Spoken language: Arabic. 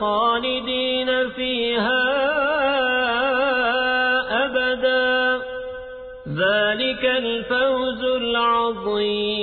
خالدين فيها أبدا. ذلك الفوز العظيم.